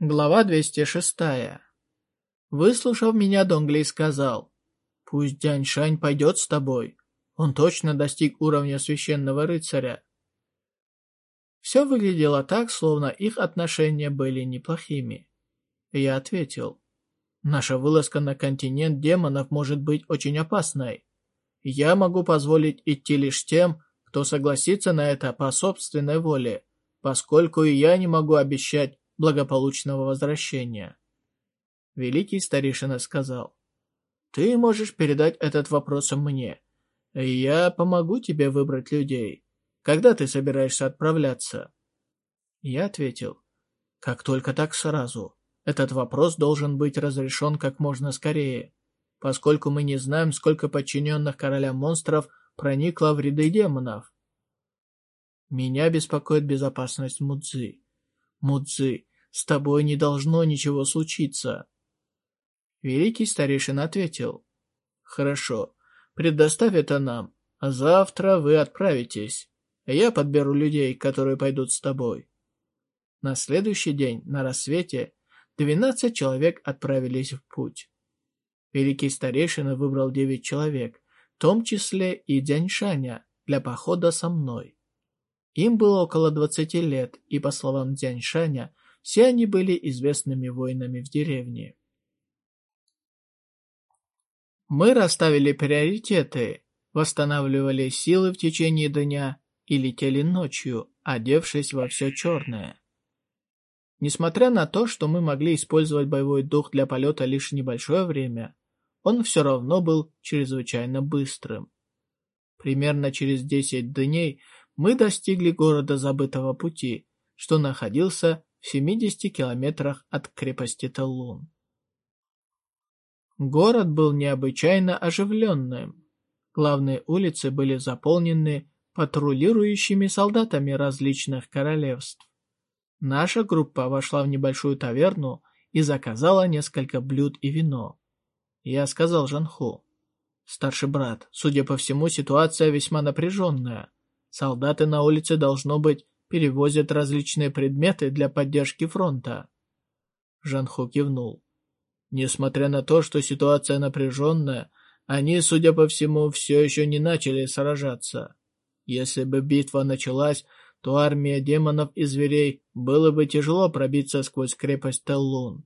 Глава 206. Выслушав меня, Донглей сказал, «Пусть Дянь пойдет с тобой. Он точно достиг уровня священного рыцаря». Все выглядело так, словно их отношения были неплохими. Я ответил, «Наша вылазка на континент демонов может быть очень опасной. Я могу позволить идти лишь тем, кто согласится на это по собственной воле, поскольку и я не могу обещать, благополучного возвращения. Великий старейшина сказал, «Ты можешь передать этот вопрос мне. Я помогу тебе выбрать людей. Когда ты собираешься отправляться?» Я ответил, «Как только так сразу. Этот вопрос должен быть разрешен как можно скорее, поскольку мы не знаем, сколько подчиненных короля монстров проникло в ряды демонов. Меня беспокоит безопасность Мудзи. Мудзи, с тобой не должно ничего случиться. Великий старейшина ответил. Хорошо, предоставь это нам, а завтра вы отправитесь. Я подберу людей, которые пойдут с тобой. На следующий день, на рассвете, двенадцать человек отправились в путь. Великий старейшина выбрал девять человек, в том числе и Дяньшаня, для похода со мной. Им было около двадцати лет, и, по словам Дяньшаня, все они были известными воинами в деревне. Мы расставили приоритеты, восстанавливали силы в течение дня и летели ночью, одевшись во все черное. Несмотря на то, что мы могли использовать боевой дух для полета лишь небольшое время, он все равно был чрезвычайно быстрым. Примерно через 10 дней мы достигли города Забытого Пути, что находился 70 километрах от крепости Теллун. Город был необычайно оживленным. Главные улицы были заполнены патрулирующими солдатами различных королевств. Наша группа вошла в небольшую таверну и заказала несколько блюд и вино. Я сказал Жанху. «Старший брат, судя по всему, ситуация весьма напряженная. Солдаты на улице должно быть перевозят различные предметы для поддержки фронта. Жанху кивнул. Несмотря на то, что ситуация напряженная, они, судя по всему, все еще не начали сражаться. Если бы битва началась, то армия демонов и зверей было бы тяжело пробиться сквозь крепость Теллун.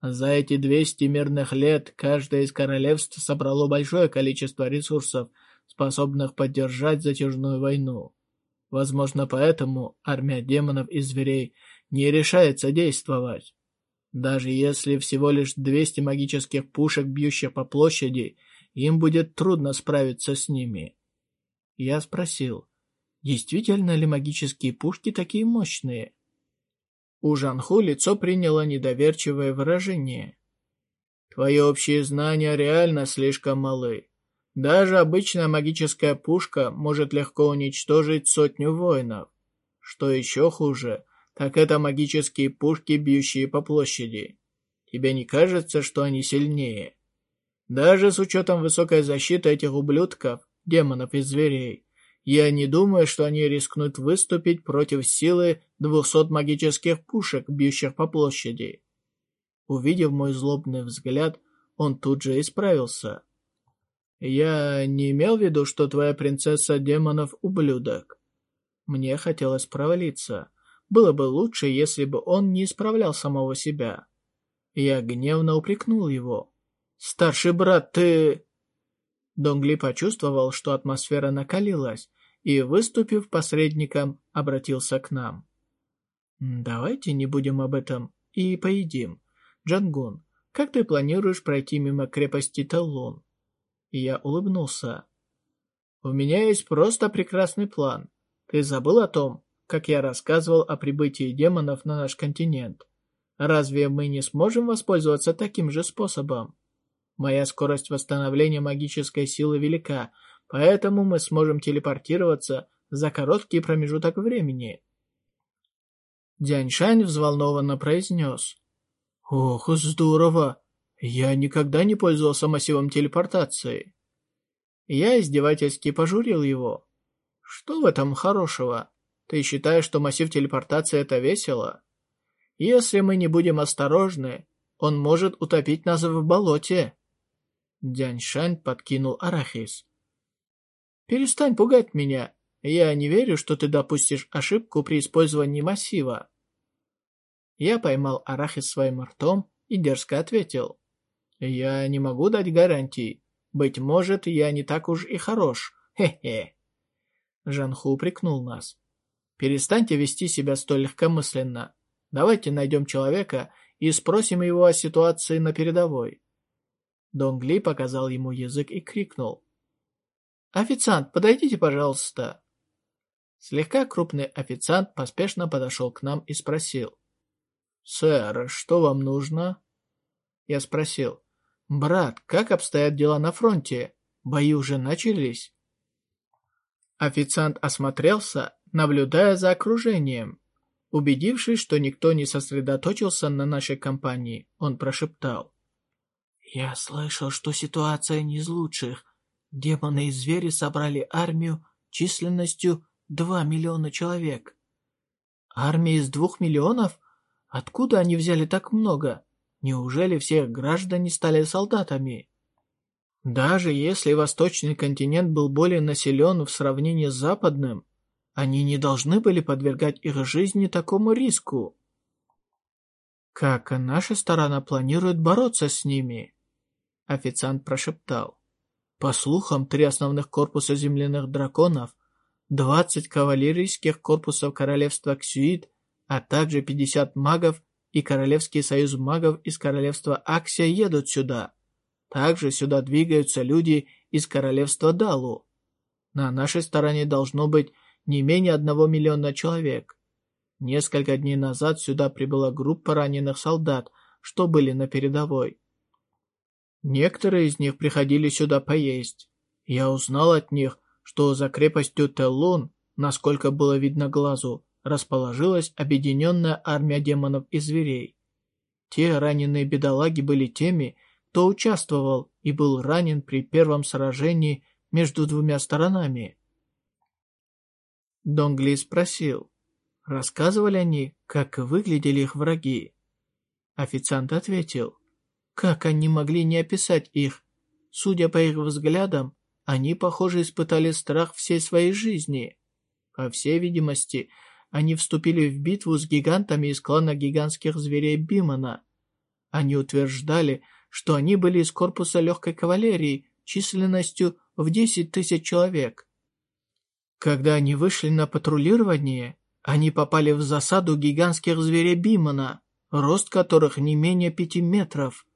За эти 200 мирных лет каждое из королевств собрало большое количество ресурсов, способных поддержать затяжную войну. Возможно, поэтому армия демонов и зверей не решается действовать. Даже если всего лишь 200 магических пушек, бьющих по площади, им будет трудно справиться с ними. Я спросил, действительно ли магические пушки такие мощные? У Жанху лицо приняло недоверчивое выражение. Твои общие знания реально слишком малы. Даже обычная магическая пушка может легко уничтожить сотню воинов. Что еще хуже, так это магические пушки, бьющие по площади. Тебе не кажется, что они сильнее? Даже с учетом высокой защиты этих ублюдков, демонов и зверей, я не думаю, что они рискнут выступить против силы двухсот магических пушек, бьющих по площади. Увидев мой злобный взгляд, он тут же исправился. Я не имел в виду, что твоя принцесса демонов – ублюдок. Мне хотелось провалиться. Было бы лучше, если бы он не исправлял самого себя. Я гневно упрекнул его. «Старший брат, ты...» Донгли почувствовал, что атмосфера накалилась, и, выступив посредником, обратился к нам. «Давайте не будем об этом и поедим. Джангун, как ты планируешь пройти мимо крепости Таллун?» И я улыбнулся. «У меня есть просто прекрасный план. Ты забыл о том, как я рассказывал о прибытии демонов на наш континент? Разве мы не сможем воспользоваться таким же способом? Моя скорость восстановления магической силы велика, поэтому мы сможем телепортироваться за короткий промежуток времени». Дяньшань взволнованно произнес. «Ох, здорово! Я никогда не пользовался массивом телепортации. Я издевательски пожурил его. Что в этом хорошего? Ты считаешь, что массив телепортации это весело? Если мы не будем осторожны, он может утопить нас в болоте. Дяньшань подкинул арахис. Перестань пугать меня. Я не верю, что ты допустишь ошибку при использовании массива. Я поймал арахис своим ртом и дерзко ответил. Я не могу дать гарантий. Быть может, я не так уж и хорош. Хе-хе. Жанху упрекнул нас. Перестаньте вести себя столь легкомысленно. Давайте найдем человека и спросим его о ситуации на передовой. Донгли показал ему язык и крикнул. «Официант, подойдите, пожалуйста!» Слегка крупный официант поспешно подошел к нам и спросил. «Сэр, что вам нужно?» Я спросил. «Брат, как обстоят дела на фронте? Бои уже начались?» Официант осмотрелся, наблюдая за окружением. Убедившись, что никто не сосредоточился на нашей компании, он прошептал. «Я слышал, что ситуация не из лучших. Демоны и звери собрали армию численностью 2 миллиона человек». «Армия из двух миллионов? Откуда они взяли так много? Неужели все граждане стали солдатами?» Даже если восточный континент был более населен в сравнении с западным, они не должны были подвергать их жизни такому риску. «Как наша сторона планирует бороться с ними?» Официант прошептал. «По слухам, три основных корпуса земляных драконов, 20 кавалерийских корпусов королевства Ксюит, а также 50 магов и Королевский союз магов из королевства Аксия едут сюда. Также сюда двигаются люди из королевства Далу. На нашей стороне должно быть не менее одного миллиона человек. Несколько дней назад сюда прибыла группа раненых солдат, что были на передовой. Некоторые из них приходили сюда поесть. Я узнал от них, что за крепостью Теллун, насколько было видно глазу, расположилась объединенная армия демонов и зверей. Те раненые бедолаги были теми, кто участвовал и был ранен при первом сражении между двумя сторонами. Донгли спросил, рассказывали они, как выглядели их враги. Официант ответил, как они могли не описать их. Судя по их взглядам, они, похоже, испытали страх всей своей жизни. По всей видимости, они вступили в битву с гигантами из клана гигантских зверей Бимана. Они утверждали, что они были из корпуса легкой кавалерии численностью в 10 тысяч человек. Когда они вышли на патрулирование, они попали в засаду гигантских зверей Бимана, рост которых не менее пяти метров.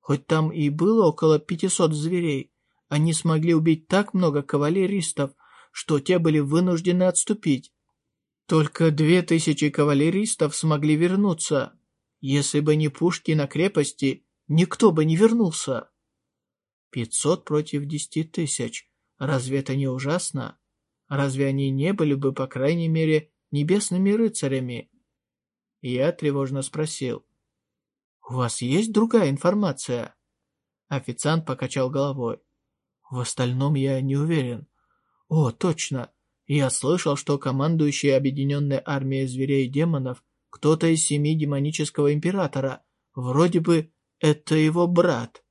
Хоть там и было около пятисот зверей, они смогли убить так много кавалеристов, что те были вынуждены отступить. Только две тысячи кавалеристов смогли вернуться. Если бы не пушки на крепости, никто бы не вернулся. Пятьсот против десяти тысяч. Разве это не ужасно? Разве они не были бы, по крайней мере, небесными рыцарями? Я тревожно спросил. «У вас есть другая информация?» Официант покачал головой. «В остальном я не уверен. О, точно. Я слышал, что командующий объединенной армией зверей и демонов кто-то из семьи демонического императора. Вроде бы это его брат».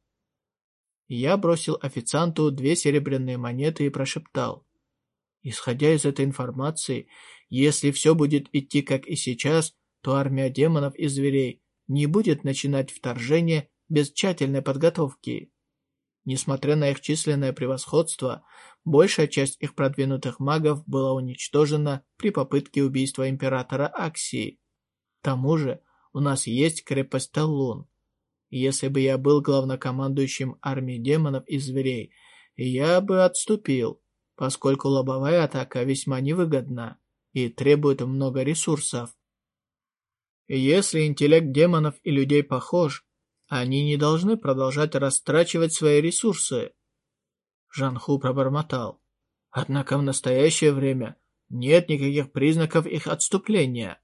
Я бросил официанту две серебряные монеты и прошептал. Исходя из этой информации, если все будет идти как и сейчас, то армия демонов и зверей не будет начинать вторжение без тщательной подготовки. Несмотря на их численное превосходство, большая часть их продвинутых магов была уничтожена при попытке убийства императора Аксии. К тому же, у нас есть крепость Таллун. Если бы я был главнокомандующим армией демонов и зверей, я бы отступил, поскольку лобовая атака весьма невыгодна и требует много ресурсов. Если интеллект демонов и людей похож, они не должны продолжать растрачивать свои ресурсы. Жанху пробормотал. Однако в настоящее время нет никаких признаков их отступления.